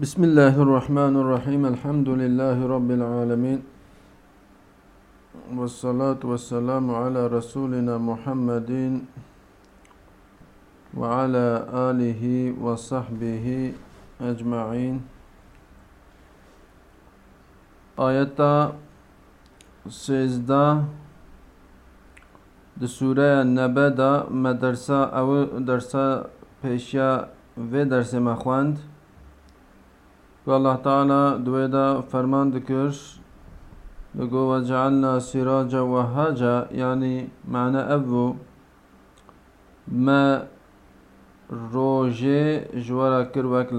بسم الله الرحمن الرحيم الحمد لله رب العالمين والصلاة والسلام على رسولنا محمد وعلى آله وصحبه أجمعين آية سيزدا سورة نبدا مدرسة أو درسة بشياء في درس مخواند Ve Allah Teala duveda ferman dikir. Digo ve cealna siraca ve haca yani mana evvu ma roje jwara kir vek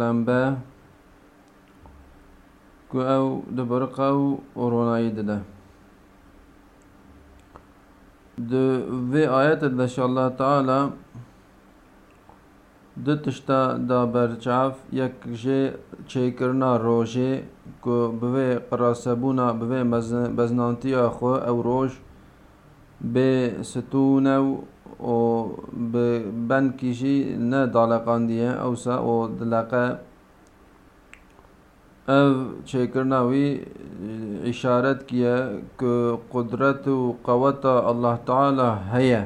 ku ev de dibirqev oronayî dede De ve ayet de Allah Teala دتشتہ دا برچاف یا کش چھکرنا روشے کو بوے قراسبونا بوے بزنانتیا خو او روش بے ستونو بے بن کسی جی نے دالقان دیا اوسا او دلاق او کرنا وی اشارت کیا کہ قدرت و قوت اللہ تعالی ہے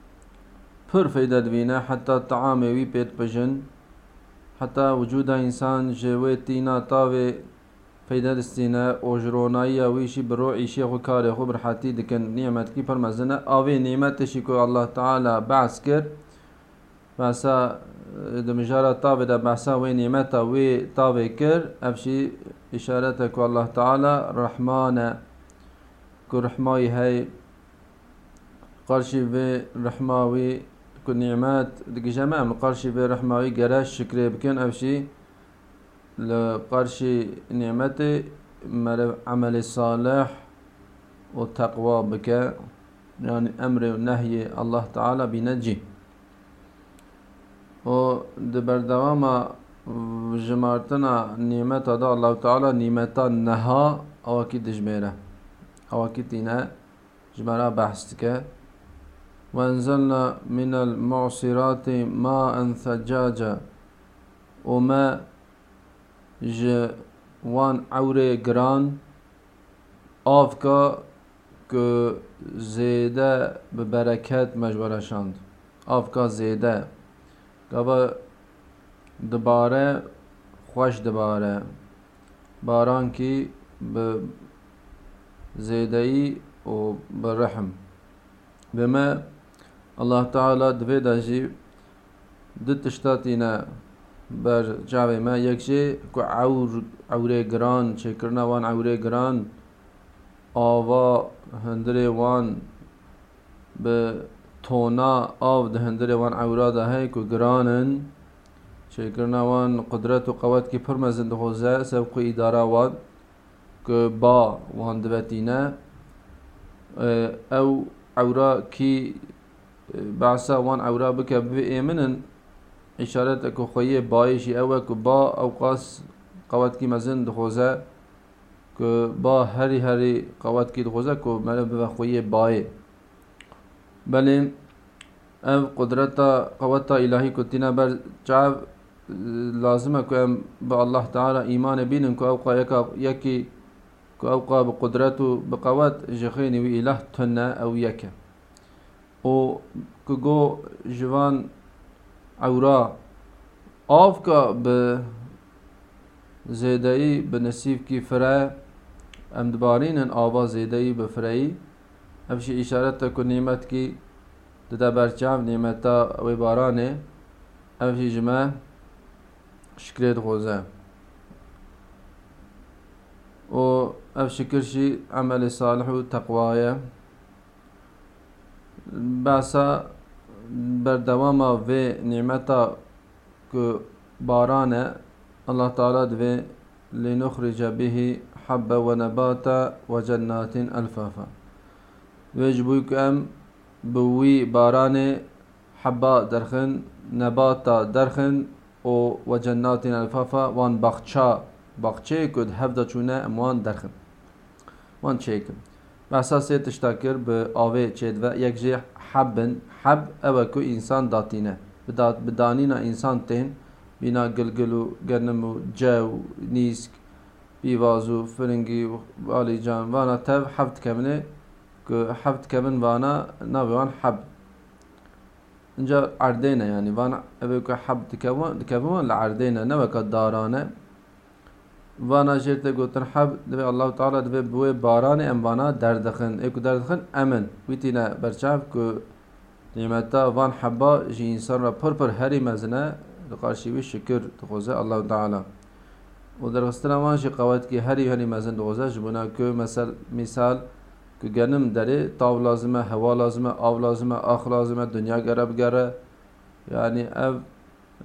پر فیدە دەبینە حتا وی پێت پجن حتا وجود انسان ژێوێ تینا تاوێ فەیدە دەستینە جرونایی ویشی برو ئیشی خو کار خو برحاتی دکن نعمت نیەمەتکی پەرمەزنە ئاوێ نیمەتەشی کو الله تعالی بعث کرد باسا دمجارە تاوێدا بەسا وێ نیمەتە وێ تاوێ کرد ئەفشی ئشارەتە کو ئەله تعالا ڕەحمانە کو ڕحمایی هەی قەرشی وێ ڕحماوی كل نعمات دقيجما من قرشي وي قراش شكري بكن شي لقرشي نعمتي عمل صالح وتقوى بك يعني أمر ونهي الله تعالى بنجي و دبردوام جمارتنا نعمت دا الله تعالى نعمتا نها أو أكيد جميرة أو أكيد جمارة بحثتك وأنزلنا من المعصرات ماء ثجاجا وما جوان عور جران أفكا كو که ببركات مجبرة برکت أفكا آف کا زیده قبا دوباره خوش دوباره باران کی به زیده ای و برحم بما Allah Teala dve jî di tiştatîne ber çavê me yek jê ku ewr ewrê giran çêkirina wan ewrê giran ava hindirê wan bi tona av di hindirê wan ewra de hey ku giranın çêkirina wan qudret û qewet kî pir mezin dixoze sevkû îdara wan ku ba wan divetîne ew ewra kî بەسا وان ئەورا بکە بێ ئێمنن ئشارەت ئەکو خۆیە باەشی ئەوە کو با ئەو قاس قەوەتکی مەزن دخۆزە کو با هەری هەری قەوەتکی دخۆزە کو مەرە بە خۆیە باە بەێ ئەم قدرەتە قەوەتا ئیلاهی کوتیە بەر چاو لازمە کو ئەم بە الله تعاە ئیمانە بینن کو ئەو قایەکە یەکی کو ئەوقا بقدرەت و بقەوەت ژەخێنی و ئیلاه تونە ئەو یەکە او کگو جوان اورا آف کا زیدهی به نصیب کی فراح امدباری نوبا زیدی بفرعی افشی اشارت کو نیمت کی ددا برچام تا وی نے ابش جمع شکر غوضۂ او اف شکرشی امتقا باسا بردوامہ وے نعمتا کو باران اللہ تعالیٰ دوے لنخرج به حب و نباتا و جنات الفافا ویجب کو ایم بوی بار حبا درخن نبات درخن او و جنات الفافا وان بخشا بخشے چن وان درخن وان چیکن بەسا سێ تشتا کرد بە ئاوێ حب یەکژێ حەبن حەب ئەوە کو ئینسان داتینە بدانینە ئینسان تێن بینا گلگل و گەنم و جە و نیسک پیواز و حفت و عالیجان وانە تەv حەفت کەمنێ حەفت کەمن وانە ناوێوان حەب اینجا عردێنە ینی وانە ئەوێ کو حەب وانا جرت گوتن حب دبی الله تعالی دبی بو باران اموانا دردخن اکو دردخن امن ویتینا برچاف کو نعمتا وان حبا جی انسان را پر پر هری مزنه لقاشیوی شکر دخوزه الله تعالی و در غستنا وان جی قوات کی هری هری مزن دخوزه جبنا کو مثل مثال کو گنم دری تاو لازمه هوا لازمه آو لازمه آخ لازمه دنیا گرب گره یعنی يعني او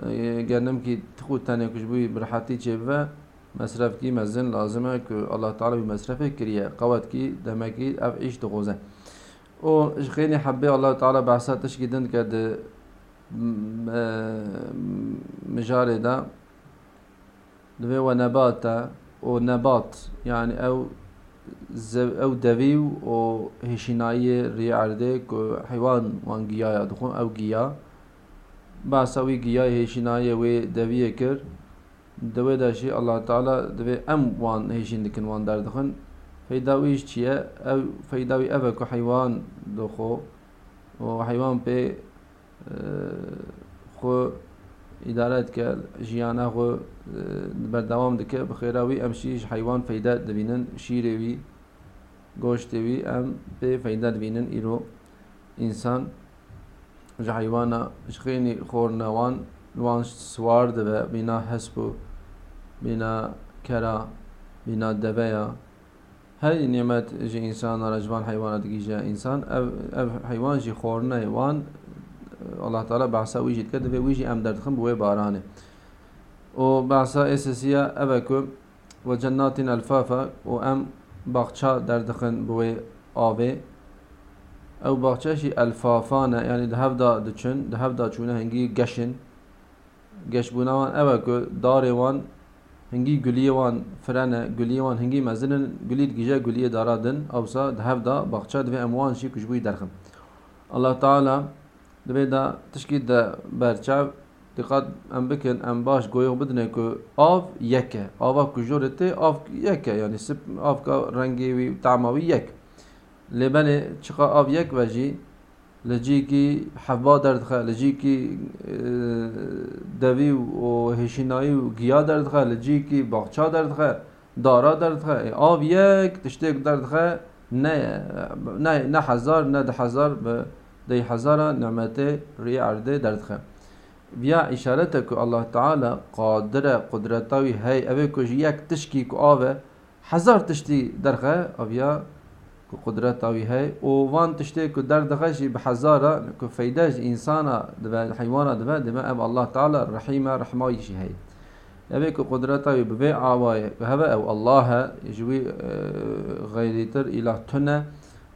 اه، گنم کی تخو تنه کشبوی برحتی چه و مصرف کی مزن لازمه که الله تعالی مصرف کریه قوت کی دمکی اف ایش دغوزه او اش خیلی حبه الله تعالی بحثا تشکیدن که ده مجاره ده دوی و نبات او نبات یعنی او او دويو او هشینایی ری عرده که حیوان وان جيا دخون او گیا بحثاوی گیا هشینایی و دویه کرد دوی دا شی الله تعالی دوی ام وان هیشین دکن وان در دخن فیداویش چیه او فیداوی اوه که حیوان دخو و حیوان پی خو ادارت که جیانه خو بردوام دکه بخیراوی ام شیش حیوان فیده دبینن شیروی گوشتوی ام پی فیده دبینن ایرو انسان جا حیوانا جخینی خورنوان وان سوار دبه بینا حسبو بنا كرا بنا دبايا هاي نعمت جي انسان رجبان حيوانات جي انسان أب, أو حيوان جي خورنا حيوان الله تعالى بعثا ويجي تكدف ويجي ام دردخم بوي بارانه و بعثا اساسية اوكو وجنات الفافا وأم بغتشا دردخن بوي آوه او باغچاشی الفافانه یعنی ده هفدا دچن ده هفدا چونه هنگی گشن گش بونوان اوکو وان هنگی گلیه وان فرانه گلیه وان هنگی مزنن گلی دگیجه گلیه دارادن اوسا دهف دا بخچه دوی اموان شی کجبوی درخم الله تعالی دوی دا تشکی دا برچاو دقت ام بکن ام باش گویو بدنه که آف یکه آف کجورتی آف یکه یعنی سب آف کا رنگی و تعماوی یک لبنه چقا آف یک وجی لجی کی حوا درد خا لجی کی دوی و هشینایی و گیا درد خا لجی کی باغچا درد خا دارا درد خا آب یک تشتیک درد خا نه نه نه هزار نه ده هزار به دی هزار نعمت ری عرده درد خا بیا اشاره کو الله تعالی قادر قدرتاوی هی اوی کوش یک تشکی کو آوه هزار تشتی درخه او بیا كو قدرة تاوي هاي ووان تشتي كو در دخشي بحزارة كو فيداج إنسانا دبا الحيوانة دبا دما أب الله تعالى رحيمة رحمة يشي هاي أبي كو قدرة تاوي ببي عواي هبا أو الله يجوي غيريتر إله تنه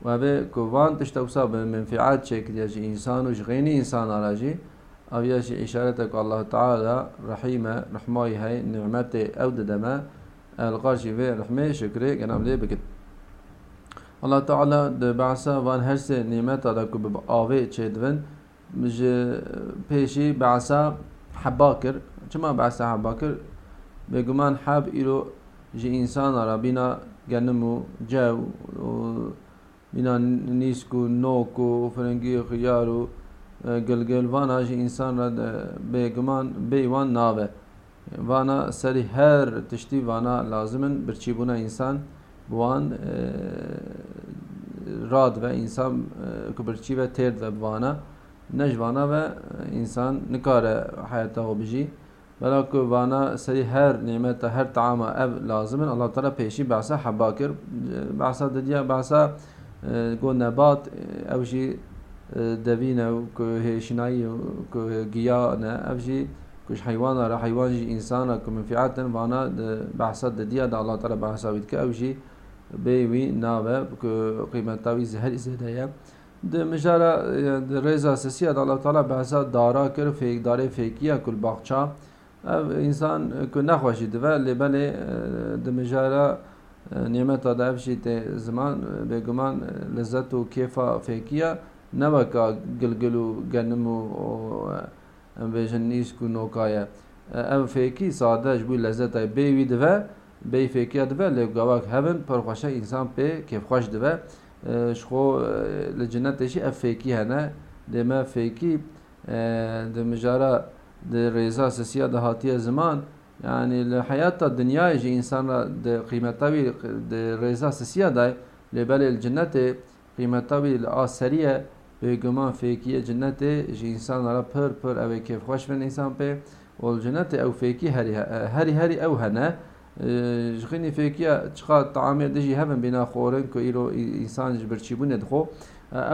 وابي كوفان تشتوسا بالمنفعات شيك يجي إنسان وش غيني إنسان على جي أو يجي إشارتك الله تعالى رحيمة رحماي هاي نعمتي أو دما القاشي في رحمة شكري أنا ملي بكت Allah Teala de be'sa van her se nimeta de ku bi avê çêdivin e, peşi pêşî habakir. heba kir çima be'sa heba kir bêguman heb îro ji însana re bîna genim û cew bîna nîsk û nok û firengî û xiyar e, vana jî însan re bêguman bê nave vana serî her tiştî vana lazim in birçîbûna însan bi wan e, راد و انسان کبرچی و تیر و بوانا نجوانا و انسان نکاره حیات او بجی بلا وانا سری هر نعمت هر طعام اب لازم الله تعالی پیشی بحث حباکر بحث ددیا بحث گو نبات او جی دوین او که هشنایی او که گیا نه او جی کش حیوان را حیوان جی انسان را که منفعتن وانا بحث ددیا دا الله تعالی بحث او بید که او جی بيوي ناوة قيمة تاوي زهر زدايا د مجارا د رضا سسی د الله تعالی بعضا دارا کر فیک داره فیکیه کل باغچا انسان کو نخوشی د ول بل د مجارا نعمت د افشی ته زمان به ګمان لذت او کیفا فیکیه نوکا گلگلو گنمو و بجنیش کو ام فیکی ساده جبو لذت بیوی دوه بی فکر دو دبه لگواک هبن پرخوشه انسان پی کیف خوش دو شخو لجنت دیشی اف فیکی هنه دیمه فیکی دی مجاره دی ریزا سسیا دهاتی زمان یعنی لحیات دنیا جی انسان را قیمت قیمتاوی در ریزا سسیا دای لبل الجنت قیمتاوی لآسریه گمان فکی جنت جی إنسان را پر پر أو كيف خوش من إنسان بي والجنته أو فکی هری هری هري أو هنر جخینی فکیا چقا طعامی دجی هبن بنا خورن که ایرو انسان جبرچی بونه دخو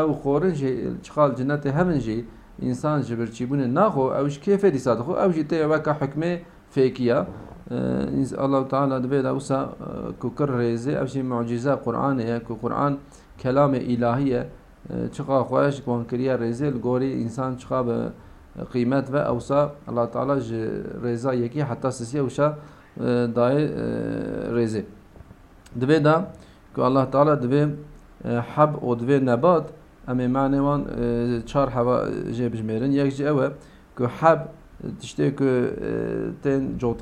او خورن جی چقا جنت هبن جی انسان جبرچی بونه نخو اوش کیفه دیسا دخو او جی تیه وکا حکمه فکیا الله تعالی دبی دا وسا کوکر ریزه او شی معجزه قرآن یا کو قرآن کلام الهیه چقا خواهش کوان کریا ریزه گوری انسان چقا به قیمت و اوسا الله تعالی رضا یکی حتی سسی اوشا E, daje rezi. Dveda, ki Allah Teala dve e, hab o dve nebat, em îmanê e, çar hava jê bijmêrin. ewe ki hab e ki ten tiştê ku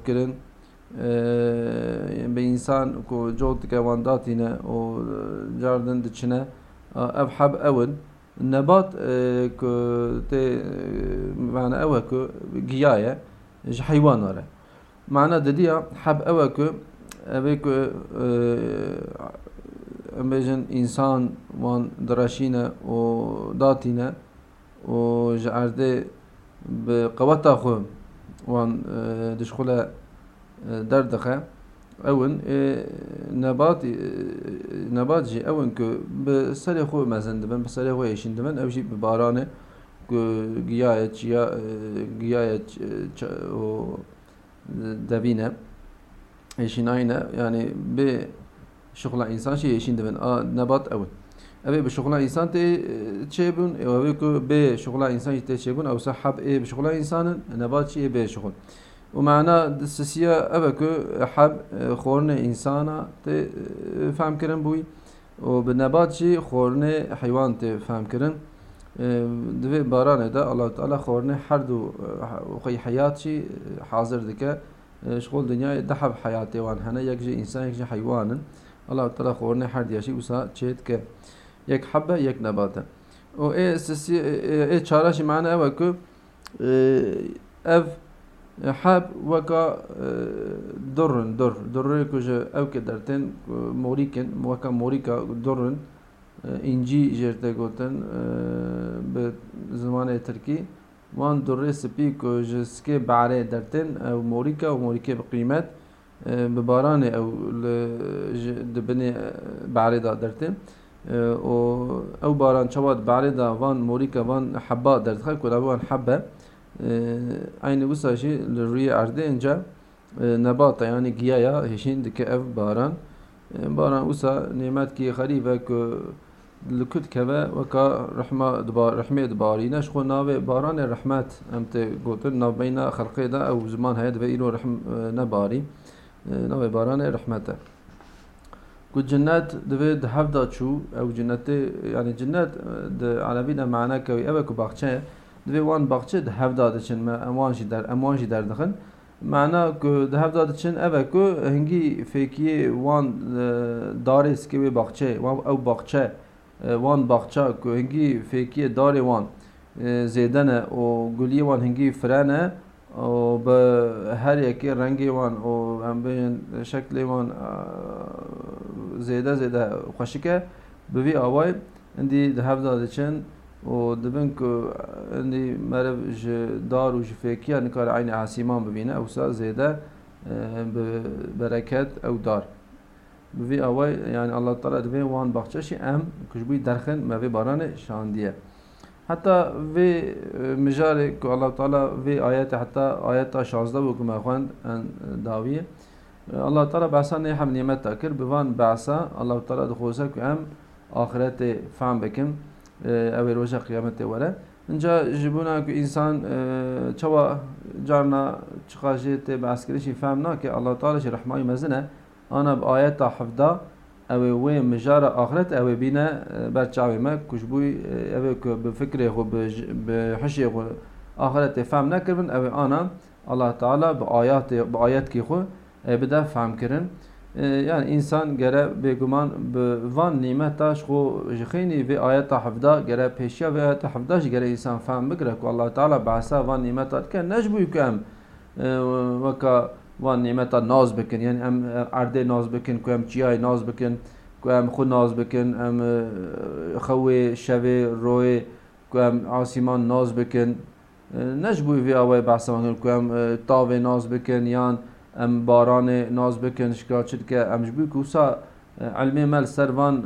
tên bi însan ku cot dike wan datîne û cardin diçine ev heb ew in. Nebat ku tê mane ew e ku giya ye ji معناها دديا حاب اوا كو آه، امجن انسان وان دراشينا وداتينا جعرده بقواتا خو وان آه، دشخولا آه، دردخه اون نبات نبات جي اون كو بسالي خو مزن دبن بسالي خو يشين دبن او جي ببارانه كو قيايت جيا قيايت دبينا يشين عينا يعني بشغل إنسان شي يشين دبن آه نبات أول أبي بشغل إنسان تشيبون أو أبي بشغل إنسان تشيبون أو سحب اي بشغل إنسان نبات شيء شغل ومعنا دسسيا أبكو حب خورن إنسانة اه، تفهم كرن بوي وبالنبات شي خورن حيوان تفهم كرن دوی باران ده الله تعالی خورنه هر دو خی حیات چی حاضر دکه شغل دنیا دحب حیات وان هنه یک جی انسان یک جی حیوان الله تعالی خورنه هر دیاشی وسا چیت که یک حبه یک نباته او ای سسی ای چارش معنی اوه که اف حب وكا درن در درن كوجا او كدرتن موريكن وكا موريكا درن اینجی جرته گوتن به زمان ترکی وان دوره سپی که جسکه بعره درتن او موریکا و موریکه بقیمت بباران او دبنه بعره دا درتن و او باران چواد بعره دا وان موریکا وان حبا درتخه کلا وان حبه عین وساشی لروی ارده انجا نباتا یعنی گیایا هشین دکه او باران باران وسا نعمت کی خریبه که لکد که و کا رحمه دبار رحمه دباری نش خو ناو باران رحمت امت گوتن ناو بین خلقه دا او زمان هید و ایرو رحم نباری ناو باران رحمته کو جنات دوی د هفدا چو او جنت یعنی جنت د عربی نه معنا کوي او کو باغچه دوی وان باغچه د هفدا د چن ما اموانش در اموانش در دخن معنا کو د هفدا د چن او کو هنگی فکیه وان دارس کې باغچه او باغچه وان باغچه که هنگی فیکی دار وان زیدنه و گلی وان هنگی فرنه و به هر یکی رنگی وان و هم بین شکلی وان زیده زیده خوشکه به وی آوای اندی ده هفته دچن و دبن که اندی مرب دار و جفیکی هنکار عین عسیمان ببینه او سا زیده برکت او دار Bi avay yani Allah Teala ve wan bahçeşi em kuşbu derxen me ve barane şandiye. Hatta ve mijare ku Allah Teala ve ayet hatta ayet 16 bu kuma xwand en e, daviye. E, Allah Teala bahsa ne hem nimet takir bi wan bahsa Allah Teala dixoza ku em ahirete fahm bekim ev roja kıyamete wala. Inca jibuna ku insan e, çawa carna çıkajete be askeri şi fahm na ki Allah Teala şi rahmayı mezine أنا بآيات حفدا أو وي مجارة آخرت أو بينا اه، برشاوي ما كشبوي اه، أو بفكره خو بحشي خو آخرت فهم نكرن أو أنا الله تعالى بآيات بآيات كي خو اه، بدا فهم كرن يعني انسان گره بگمان وان نعمتاش خو جخینی وی آیت حفظه گره پیشیا وی آیت حفظه گره انسان فهم بگره که الله تعالی بعثا وان نعمتات كان نجبوی که ام وکا و نعمت ناز بکن یعنی ام عرده ناز بکن که ام چیای ناز بکن که ام خود ناز بکن ام خوی شوی روی که ام آسیمان ناز بکن نجبوی وی آوای بحث مانگل که ام تاوی ناز بکن یان ام باران ناز بکن شکا چد که ام جبوی کوسا علمی مل سروان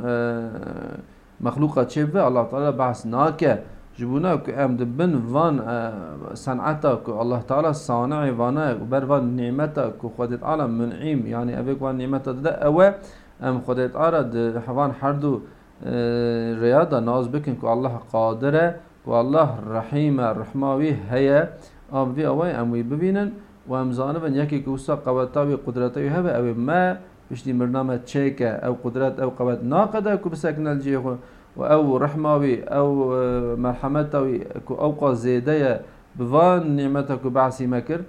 مخلوقا چه و الله تعالی بحث ناکه جبنا كو ام دبن وان اه، صنعتا الله تعالى صانع فانا وبر فان نعمتا كو خد تعالى منعم يعني ابيك وان نعمتا ده أوى ام خد تعالى حوان حردو رياضة ناز بكن كو الله قادرة والله رحيمة رحماوي هي ام في اوي ام وي ببينن وام زانبن يكي كوسا قوتاوي قدرتاوي هبه او ما بشتي مرنامة تشيكا او قدرات او قوت ناقدة كو بسكن الجيخو او او او قا مرحمت بوان زید کو نمتم مکر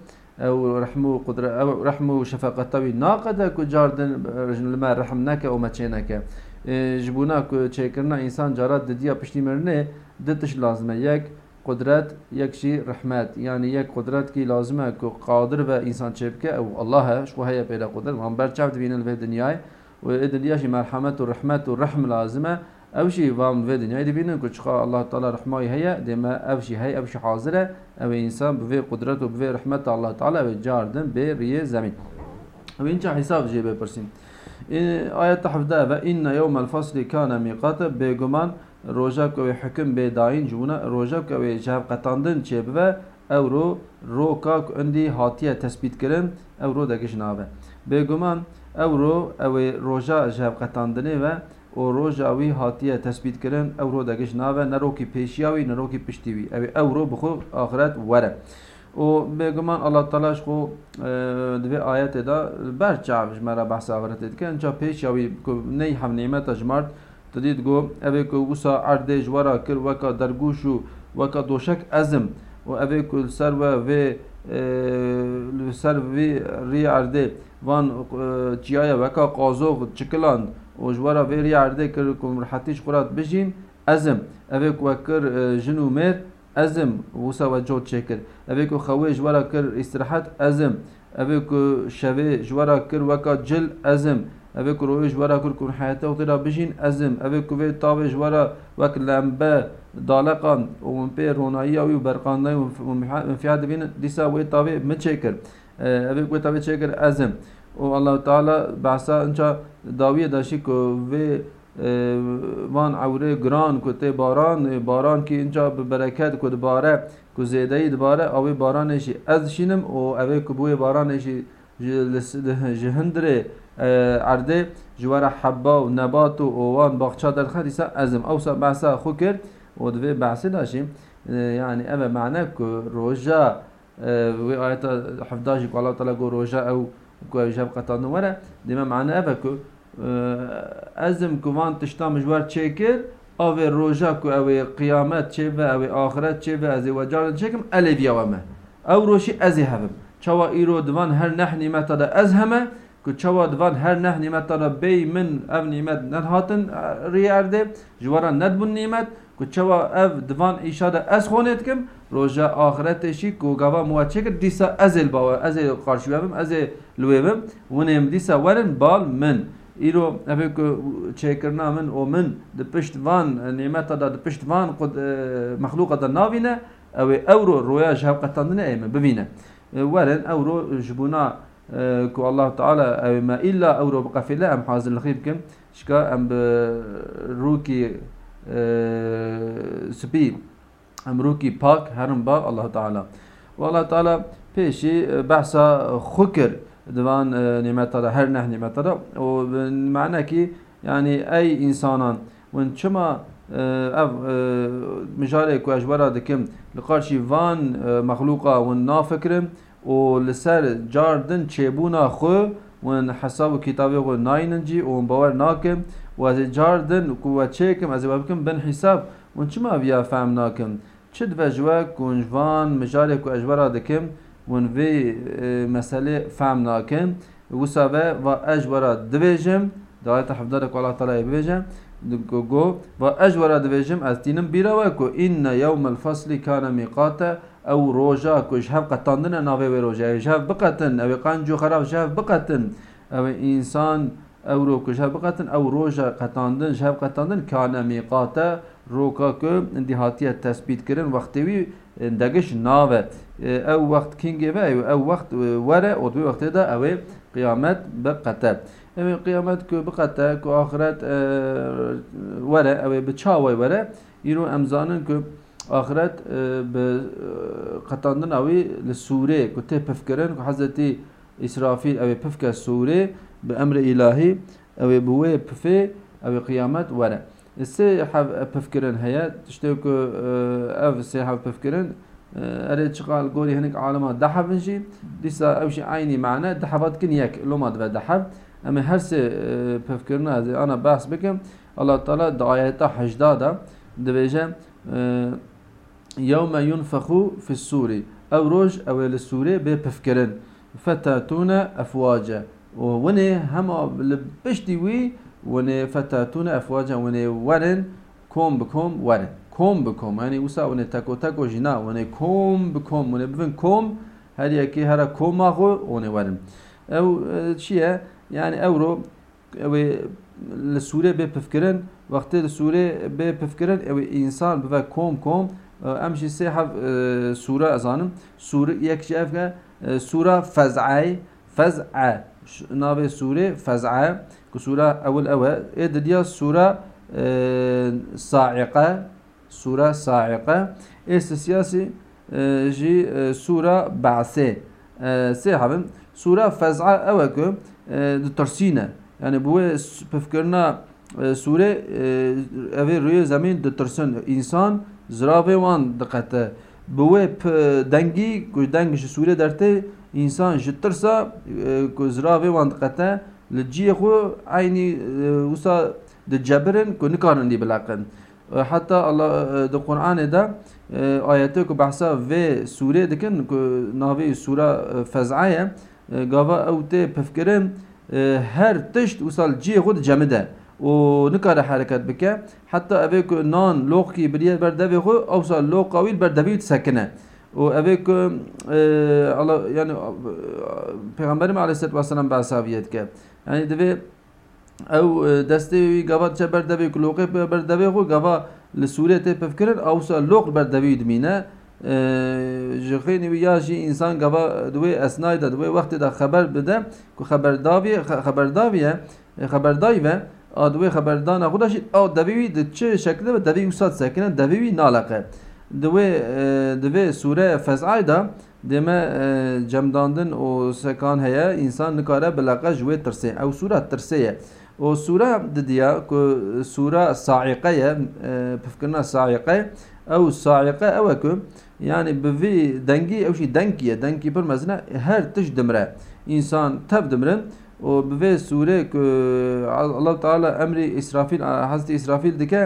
او رحمو و رحم و شفقت طوی نا قدرما رحمہ کے او کے جبونا کو چیکرنا انسان جارات دیا پشتی مرنے دتش لازم یک قدرت یک شی رحمت یعنی یک قدرت کی لازم کو قادر و انسان چیپ کے اللہ ہے پیدا قدرت وین دنیای دنیا شی مرحمت و رحمت و رحم لازم ev jî vam ve dünyayı dibînin ku çiqa Allah Teala rahmayı heye deme ev jî hey ev jî hazire ev insan bi vê kudret û rahmet Allah Teala ve cardin bê riyê zemîn. ve ince hesab jî bêpirsîn. E, Ayet tahvda ve inne yevmel fasli kana miqate beguman roja ve hüküm be bedayin cumuna roja ku cehev qatandın çebve evro roka ku indi hatiye tespit kirin evro da gijnave. Beguman evro ve roja cehev qatandını ve او روجا وی هاتیه تثبیت کردن او رو دگش ناوه نروکی پیشیاوی نروکی پشتیوی او او رو بخو آخرت وره و بگمان الله تعالی خو دوی آیت دا بر چاوش مرا بحث آخرت دید که انجا پیش یاوی نی هم نیمت جمارد تدید گو اوی که وسا عرده جوارا کر وکا درگوش و وکا دوشک ازم و اوی که سر و وی سر وی ری عرده وان چیای وکا قازوغ چکلاند وجوارا فيري عرضي كركم رحتيش قرات بجين أزم أبيك وكر آه، جنو مير أزم وسا وجود شكر أبيك خوي جوارا كر استراحات أزم أبيك شبي جوارا كر وكا جل أزم أبيك روي جوارا كر كون حياته وطيرا بجين أزم أبيك كوفي طاب جوارا وك لامبا دالقا ومن بي رونايا وبرقانا ومفياد بين ديسا وي طابي متشكر آه، أبيك وي طابي شكر أزم O Allahu Teala bahsa انچا داوی داشی کو و وان عوره گران کو ته باران باران کی انچا برکت کو دوباره کو زیده ای دوباره او باران شی از شینم او او کو بو باران شی جهندره ارده جوار حبا و نبات و اوان باغچه در خریسا ازم اوسا بحثا خو کرد و دوی بحثی داشیم یعنی او معنی که روژه وی آیت 17 که الله تعالی گو روژه او Guevjab qatandın var deme mana ev ku eh, ezim ku van tişta mijwar çekir avê roja ku ew ê qiyamet çêve ew ê axiret çêve ez ê wecaran çekim elêviya e me ew roşî ez ê hevim çawa îro divan her neh nîmeta de ez heme ku çawa divan her neh nîmeta de bey min ev nîmet nehatin eh, rê erdê ji waran nedbûn nîmet کو چوا اف دوان ایشا دا از خونت کم روزا آخرتشی کو گاوا مواچه که دیسا ازل باوا ازل قارشویم ازل لویم ونیم دیسا ورن بال من ایرو اوی کو چیکرنا من او من د پشت وان نعمت دا د پشت وان قد مخلوق دا ناوینه او اورو رویا جاب قطندنه ایم ببینه ورن اورو جبونا كو الله تعالى أو ما إلا أورو بقفلة أم حازل الخيب كم شكا أم روكي سپی امروکی پاک هرم با الله تعالی و الله تعالی پیشی بحثا خکر دوان نعمت دا هر نه نعمت دا و معنی کی یعنی ای انسانان ون چما اف مجاره کو اجبره دکم لقارشی وان مخلوقا ون نافکرم و لسر جاردن چبونا خو ون حساب و کتابی خو نایننجی و ون باور ناکم وازي جاردن وكوا تشيكم ازي وابكم بن حساب ونشما بيا فهمناكم چد وجوا كونجوان مجارك واجبرا دكم ون في اه، مسألة فهمناكم وسابا واجبرا دبيجم دعاية حفظك والله تعالى يبيجم دقوقو واجبرا دبيجم ازتينم بيراوكو إن يوم الفصل كان ميقاتا او روجا كوش هف قطاندن نافي وروجا جهف بقتن او قانجو خراب جهف بقتن او انسان ev rok ji hev biqetin ew roja qetandin ji hev qetandin kane mîqate roka ku dihatiye tespît kirin wextê wî degiş navet ew wext kingê ve ew ew wext were ot wê wextê de ew ê qiyamet biqete ew ê qiyamet ku biqete ku axiret e, were ew ê bi çawa were îro em zanin ku axiret e, bi e, qetandina wî li sûrê ku tê pifkirin ku hezretî İsrafil ew ê pifke sûrê بأمر إلهي أو بوي بفي أو قيامات ورا السي حاب بفكرن هيا تشتوك آه، أف السي بفكرن آه، أريد شغال قولي هناك عالمات دحب نجي أو أوشي عيني معنا دحبات كن لو ما دفع دحب أما هرسي آه، بفكرنا أنا بحث بكم الله تعالى دعايته حجدادا دبيجا يوم ينفخو في السوري أو روج أو السوري بفكرن فتاتون أفواجا وني هما بشتي وي وني فتاتون افواجا وني ورن كوم بكوم ورن كوم بكوم يعني وسا وني تاكو تاكو جنا وني كوم بكوم وني بفن كوم هل يكي هرا كوم اخو وني ورن او شيه يعني اورو او لسوريا بفكرن وقت لسوريا بفكرن او انسان بفا كوم كوم امشي سي سوره ازانم سوره يكشي افكا سوره فزعي فزعي ناوي سورة فزعة كسورة أول أول إيد ديا سورة أه صاعقة سورة صاعقة إيس سياسي أه جي سورة بعثة أه سي حبم سورة فزعة أوكو دترسينة يعني بو بفكرنا سورة أوي روي زمين دترسن إنسان زرافة وان دقته بو دنگي كو دنگش سورة درته insan ji tirsa ku ziravê wan diqete li ciyê xwe aynî wisa dicebirin ku nikarin lî biliqin heta di Qur'anê de ayetê ku behsa vê sûrê dikin ku navê sûra feza ye gava ew tê pivkirin her tişt wisa li ciyê xwe dicemide û nikare hereket bike heta evê ku nan loqî biriye berdevê xwe ewsa loqa wî li berdevî sekine و اوه که یعنی پیغمبرم علیه السلام بعثاویت که یعنی دوی او دسته گوا چه بردوی کلوقه بردوی خو گوا لسوریه ته پفکرن او سا لوق بردوی دمینه جخی نوی یا جی انسان گوا دوی اسنای دا دوی وقت دا خبر بده که خبرداوی خبرداویه خبردایوه آدوی خبردان خودش آد دوی د چه شکل به دوی وسات سکنه دوی نالقه دوی دوی سوره فزعی دا دمه جمداندن او سکان هيا انسان نکاره بلاقه جوی ترسه او سوره ترسه او سوره د دیا کو سوره صاعقه بفكرنا صاعقه او صاعقه او کو يعني بفي دنگي او شي دنگي دنگي پر مزنه هر تش دمره انسان تب دمره او بفي سوره کو الله تعالی امر اسرافيل حضرت اسرافيل دکه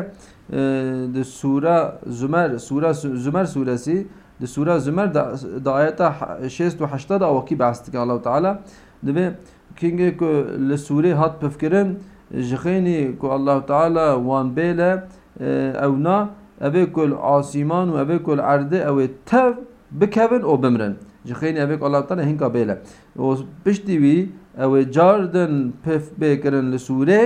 د سوره زمر سوره زمر suresi د سوره زمر د آیت 680 او کې بحث کوي الله تعالی د کینګه کو له سوره هات په فکرن ژغینی کو الله تعالی وان بیله او نا اوی کل آسیمان و اوی کل ارده اوی تف بکوین او بمرن جخینی اوی کل الله تعالی هنکا بیله و پشتی وی اوی جاردن پف بکرن لسوره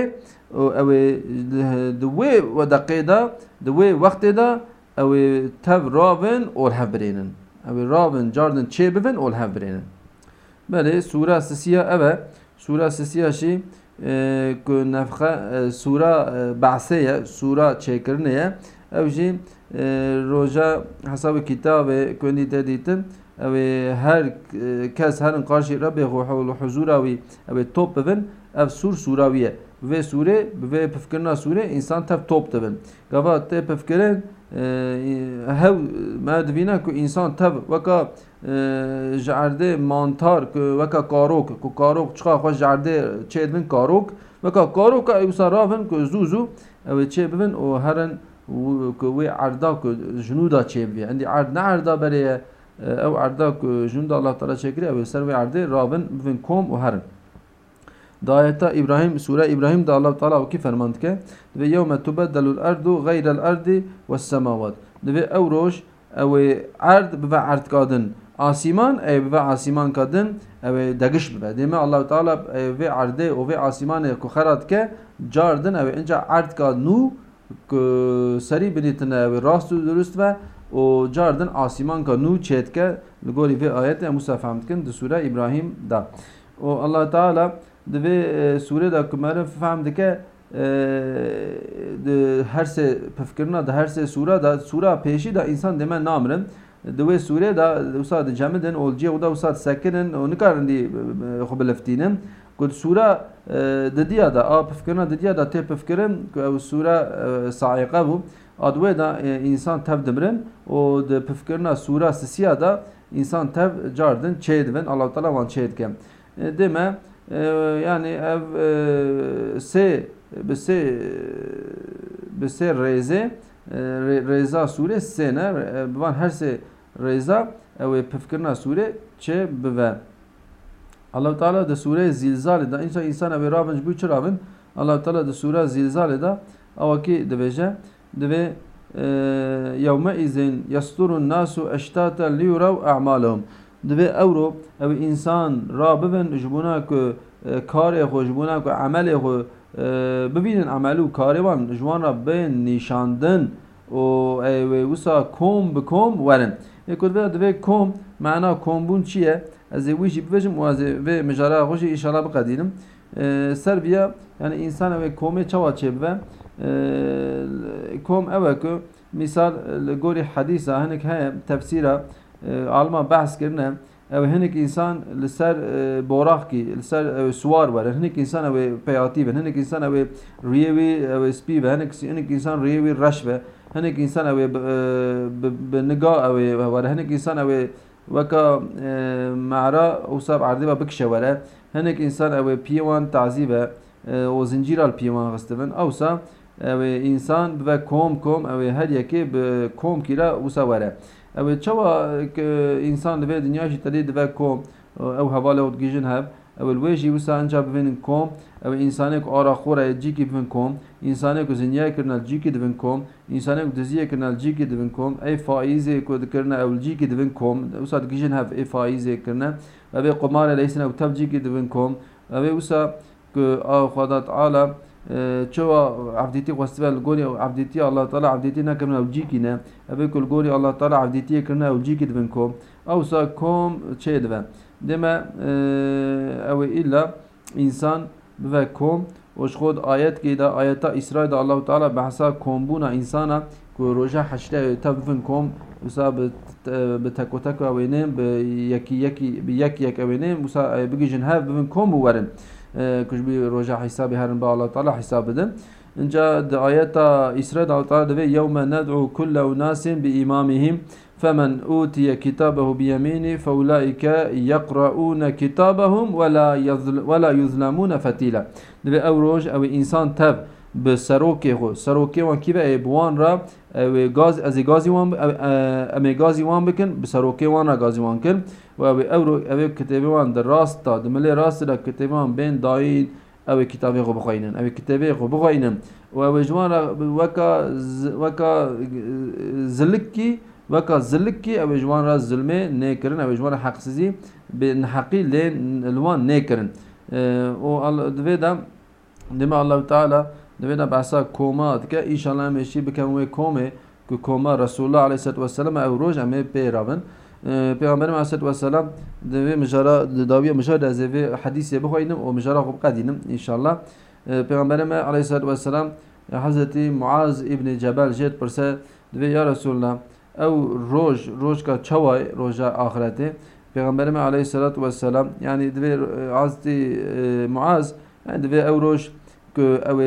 او de ve ve dakikada de ve vakti da ew ê tev ravin ol hevbirênin ew ê ravin cardin çê bibin ol hevbirênin belê sûra sisiya ev e sûra sisiya jî ku nefxe sûra behsê ye sûra çêkirinê ye ew jî roja hesabê kitavê ku endî te dîtin ew ê her kes herin qarşê Rebê xwe hezûra wî ew ê top bibin ev sûr sûra wî ye ve sure ve pefkirna sure insan tep top tebe. Gava te pefkire hev medvina ku insan tep vaka e, jarde mantar ku vaka karok ku karok çıka xwa jarde çedbin karok vaka karok ka ibsa ravin ku zuzu ev çebin o herin ku ve arda ku junuda çebi. Indi ard ne arda bereye ev arda ku junuda Allah Teala çekir ev ser ve arda ravin bivin kom o herin. دايتا إبراهيم سوره إبراهيم دا الله تعالى وكيف فرمانت كه دوی يوم تبدل الارض غير الارض والسماوات دوی او روش او عرض ببا عرض كادن آسيمان أي ببا آسيمان كادن او دگش ببا ديما الله تعالی في عرضه و وی آسیمان کو خرات که جاردن او إنجا عرض کاد نو سری بنیتن او راستو درست و و جاردن آسيمان کا نو چیت که لگوری وی آیت موسی فهمت کن دو سوره ابراهیم دا و الله تعالى دوی سوره دا کمره فهم دکه د هر سه پفکرنا د هر سه سوره دا سوره پیشی دا انسان دمه نامرم دوی سوره دا وساد جمدن اولجی او دا وساد سکنن او نکارن دی خو بلفتینن کود سوره د دیا دا ا پفکرنا د دیا دا ته پفکرم او سوره صاعقه بو ادوی دا انسان تف دمرن او د پفکرنا سوره سسیا دا انسان تف جاردن چیدون الله تعالی وان چیدکم دمه ee, yani اف سي بسي بسي ريزي ريزا سوره سنه بوان هر سي ريزا او بفكرنا سوره چه بو Allah Teala de sure Zilzale da insan insana ve rabınç bu çırabın Allah Teala da sure Zilzale da avaki deveje deve e, yevme izin yasturun nasu eştata liyurav a'malahum دبه او رو او انسان را ببن جبونا که کار خو جبونا که عمل خو ببینن عمل و کار وان جوان را بین نشاندن و وسا کم بکم ورن یکود به دوی کم معنا کم بون چیه از ویجی بوجم و از وی مجاره خوشی ایشالا بقدیرم سر بیا یعنی انسان اوی کمی چوا چه بوه کم اوه که مثال گوری حدیثه هنک هی تفسیره عالمان بحث کرنه او هنک انسان لسر بوراخ کی لسر او سوار ور هنک انسان او پیاتی ور هنک انسان او ریوی او سپی ور هنک هنک انسان ریوی رش ور هنک انسان او بنگا او ور هنک انسان او وکا معرا او صاحب عرضه با بکشه ور هنک انسان او پیوان تعذیبه او زنجیر ال پیوان غستون او صاحب او انسان و کوم کوم او هر یکی به کوم کیرا وسوره ئەوێ چاوە ئینسان لەبێ دنیاشی تەلێ دەبە کۆم ئەو هەواڵە و دگیژن هەب ئەو وێژی وسانجا ببێنن کۆم ئەو ئینسانێک ئاراخۆرە جیکی بن کۆم ئینسانێک و زنیای کردنال جیکی دبن کۆم ئینسانێک دزیە کردنال جیکی دبن کۆم ئەی فائیزێ کۆ دکردن ئەو جیکی دبن کۆم وسا دگیژن هەف ئەی فائیزێکردە ئەبێ قمارە لەیسن ئەو تەب جیکی دبن کۆم ئەوێ وسا خدات عاە تشوا عبديتي واسبال الجوري عبديتي الله تعالى عبديتنا كمنا وجيكنا أبيك الجوري الله تعالى عبديتي كنا وجيك دبنكم أو ساكم شيء دبا دما اه، أو إلا إنسان بفكم وش خود آيات كده آيات إسرائيل الله تعالى بحسا كومبونا إنسانا كروجا حشلة تبفنكم وسا بتكو تكو أوينين بيكي يكي بيكي يك أوينين وسا بيجي جنها بفنكم وورن كوش بي رجع حسابي هرن با الله تعالى حساب بدن انجا دعاية إسرائيل الله تعالى دبي يوم ندعو كل أناس بإمامهم فمن أوتي كتابه بيمينه فأولئك يقرؤون كتابهم ولا يظل ولا يظلمون فتيلا دبي أو روج أو إنسان تاب بسروكي هو سروكي وان كيف ابوان را او غاز ازي غازي وان امي غازي وان بكن بسروكي وان را غازي وان كن و او او او کتابی وان در راست تا دملی راست را کتابی وان بین داین او کتابی خو بخواینن او کتابی خو بخواینن و او جوان را وکا ز... وکا زلکی وكا زلكي او جوان را ظلمي نيكرن او جوان حقسيزي بنحقي لين الوان نيكرن أه و دويدا دما الله تعالى دويدا بعسا كوما دكا ان شاء الله مشي بكم وي كومي رسول الله عليه الصلاه والسلام او روج امي بيرابن پیامبر ما صلی الله علیه و دوی مجارا داوی مجارا از وی حدیث بخوینم و مجارا خوب قدینم ان شاء الله پیامبر ما علیه السلام حضرت معاذ ابن جبل جد پرسه دوی یا رسول الله او روز روز کا چوای روز آخرته پیغمبر ما علیه السلام یعنی دوی حضرت معاذ يعني دوی او روز که او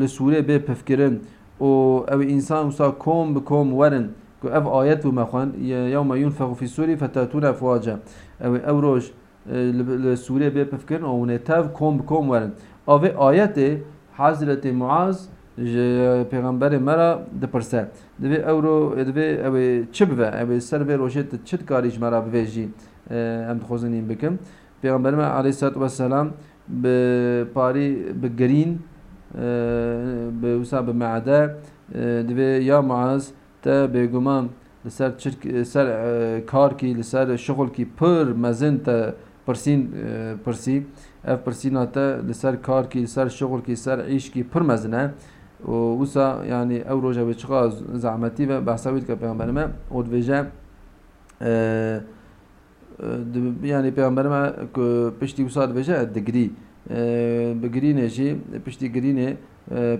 لسوره به پفکرن و او انسان وسا کوم بکوم ورن اف آيات وما خوان يوم ينفخ في السور فتاتون افواجا او او روش آه، لسوريا بيبفكرن او نتاف كوم كوم ورن او آيات حضرت معاذ پیغمبر مرا دپرسه دوی اورو دوی او چبوه او سر به روشت چت کاریش مرا بویجی آه، ام خوزنیم بکم پیغمبر ما علیه و سلام به پاری به گرین آه، به وسا به معده دوی یا معاز ته بیگمان لسر چرک سر کار کی لسر شغل کی پر مزن ته پرسین پرسی اف پرسینا ته لسر کار کی لسر شغل کی سر عیش کی پر مزنه و وسا يعني او روجا بچقا زعمتي و بحسابيت كا پیغمبر ما او دوجا يعني پیغمبر ما پشتي وسا دوجا دگري بگرينه جي پشتي گرينه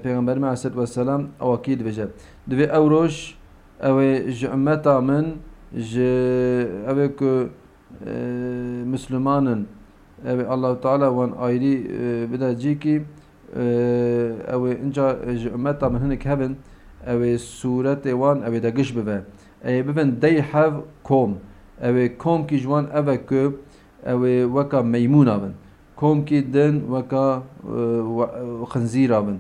پیغمبر ما عليه السلام او اكيد دوجا دوي او روش اوي جعمتا من ج اويك مسلمان اوي الله تعالى وان ايري بدا جيكي اوي انجا جعمتا من هنك هبن اوي سورة وان اوي دا جش ببن اي ببن دي حف كوم اوي كوم كي جوان اوكو اوي وكا ميمونا بن كوم كي دن وكا خنزيرا بن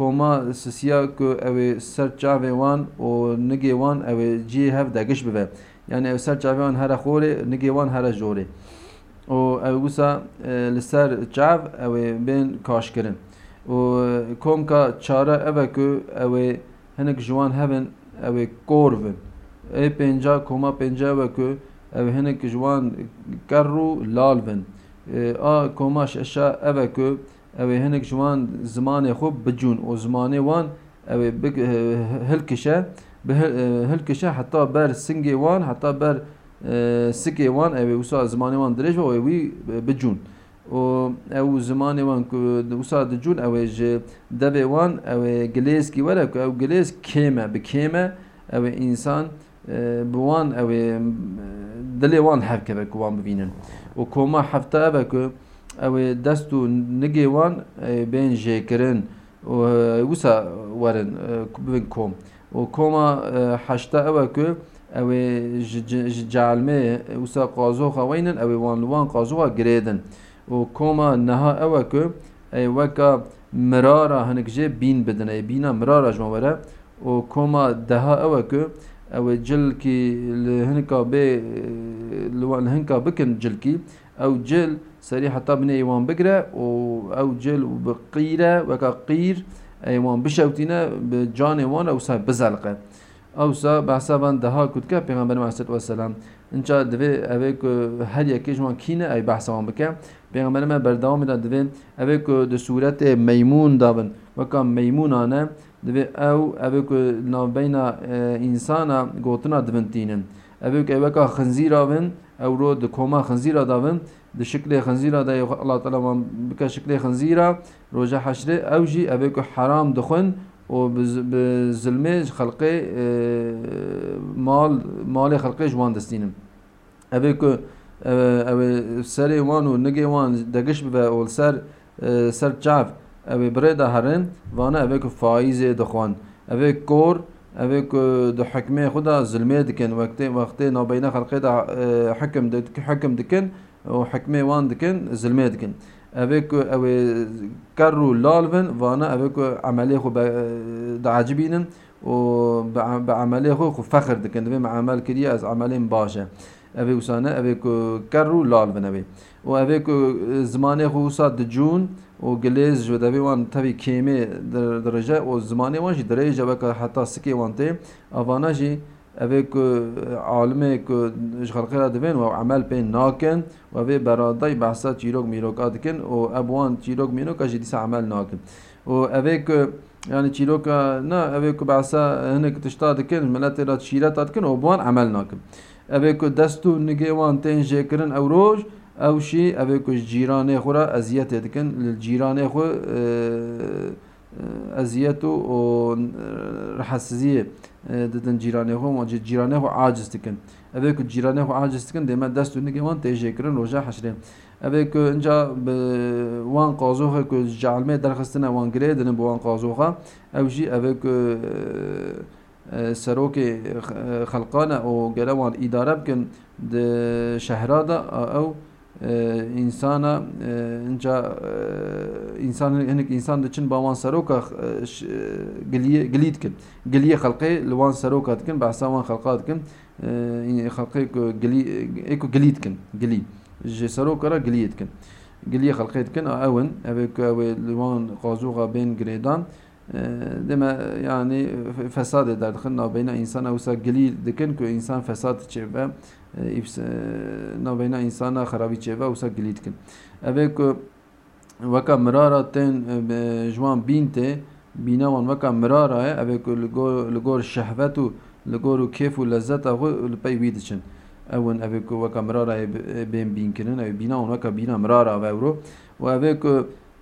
koma sisiya ku ew ê ser çavê wan û nigê wan ew ê ciyê hev degiş bibe yani ew ser çavê wan here xorê nigê wan here jorê û ew wisa li ser çav ew ê bên kaşkirin û komka çare ev e ku ew ê hinek ji wan hevin ew ê kor bin ê pênca koma pênca ew e ku ew hinek ji wan ker û lal bin a koma şeşa ev e ku ew ê hinek ji wan zimanê xwe bicûn û zimanê wan ew ê e, hilkişe hilkişe e, heta ber singê wan heta ber e, sikê wan ew ê wisa zimanê wan dirêj ve wî bicûn û ew zimanê wan ku wisa dicûn ew ê ji devê wan ew ê gilêzkî were ku ew gilêz kême bi kême ew ê însan bi wan ew ê dilê wan hevkeve ku wan bibînin û koma hefta ev e ku او دست و نگیوان بین جیکرن وسا ورن بین کوم و کوما حشتا او که او جعلمه وسا قازو خوینن او وان لوان قازو گریدن و کوما نها او که ای وکا مرارا هنک جه بین بدن ای بینا مرارا جوان وره و کوما دها او که او جل کی هنکا به لوان هنکا بکن جل کی او جل سريع حتى بني ايوان بقرة او جل وبقيرة وكا قير ايوان بشوتينا بجان ايوان او سا بزلقه او سا بحسابا دها كتكا پیغمبر عليه الصلاه والسلام انچا دوی اوی که هر یکی جوان کینه ای بحثوان بکه پیغمبر ما بردوام دا دوی اوی که ده صورت میمون دابن وکا میمونانه دوی او اوی که نابین انسانا گوتنا دوین تینن اوی که اوی که خنزیر آون او رو ده کوما خنزیر آداون شكل خنزيرة دا الله تعالى ما بك شكل خنزيرة روجا حشرة أو جي أبيكو حرام دخن وبزلمي خلقي مال مال خلقي جوان دستينم أبيكو او سری وان و نگی وان دگش به اول سر سر چاف او بره ده هرن وانه او که فایز دخوان او کور او که د حکمه خدا ظلمه دکن وقتی وقتی نابینه خلقه ده حکم دکن حکم دکن و حکمه وان دکن ظلمه دکن اوه که اوه کر و لالون وانا اوه که عمله خو دعجبینن و بعمله خو خو فخر دکن دوی عمل کریه از عملین باشه اوه وسانه اوه که کر و لالون اوه و اوه که زمانه خو وساد دجون و گلیز جو دوی وان تاوی کیمه درجه و زمانه وان جی درجه وکا حتی سکی وان تی اوانا جی avec عالمه که جغرقیرا دوین و عمل پین ناکن و اوه برادای بحثا چیروک میروک آدکن و ابوان چیروک میروک اجی دیسا عمل ناکن و اوه که يعني تشيلوك نا أبيكو بعسا هناك تشتاد كن ملات رات شيرات كن وبوان عملنا كن أبيكو دستو نجيوان تين جاكرن أو روج أو شي أبيكو جيران خورا أزيات كن للجيران خو أه اذیت و rahatsizliği dedin cirane ho ma cirane ho aciz dikin ev ku cirane ho aciz dikin dema dest dönük evan teşekkürün roja haşre ev ku inca wan qazoha ku jalme derxistina wan gire dinin bu wan qazoha ev ji ev ku serokê xelqana û gelewan îdare bikin di şehra da ew insana e, inca e, insan hinek insan için bavan saroka e, giliye gilitkin giliye halqe lwan saroka tkin bahsa wan halqa tkin halqe ko gili eko gilitkin gili je saroka ra giliyetkin giliye halqe tkin awen evek awe lwan qazuga ben gredan دما يعني فساد در دخل نابین انسان اوسا گلی دكن كو انسان فساد چيبا و نابین انسان خرابي چيبا اوسا گلی دكن ابي كو وكا مرارا تن جوان بین بينا وان وكا مرارا ابي كو لغور شهوت و لگور و و لذت اون ابي كو وكا مرارا بين بينكن کنن بينا وان وكا بينا مرارا و اورو و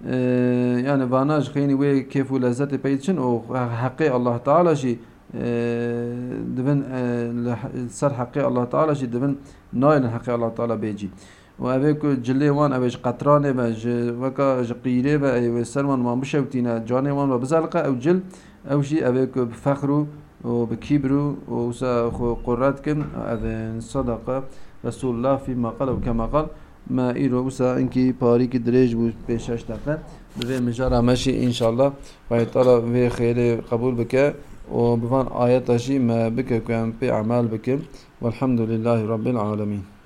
آه، يعني باناج خيني وي كيف ولذات بيتشن او حقي الله تعالى شي آه، دبن آه، سر حقي الله تعالى شي دبن نايل حقي الله تعالى بيجي و اوك جلي وان اوش قطرانه با وكا جقيره و ايو سلمان ما مشوتينا جاني وان و بزلقه او جل او شي اوك بفخرو و بكبرو و سا خو قراتكن اذن صدق رسول الله فيما قال وكما قال ما ایرو بسا اینکی پاری که دریج بود به شش دقیقه به مجارا مشی انشالله و تعالی به خیلی قبول بکه و بفان آیتشی ما بکه که ام پی عمل بکه والحمد لله رب العالمين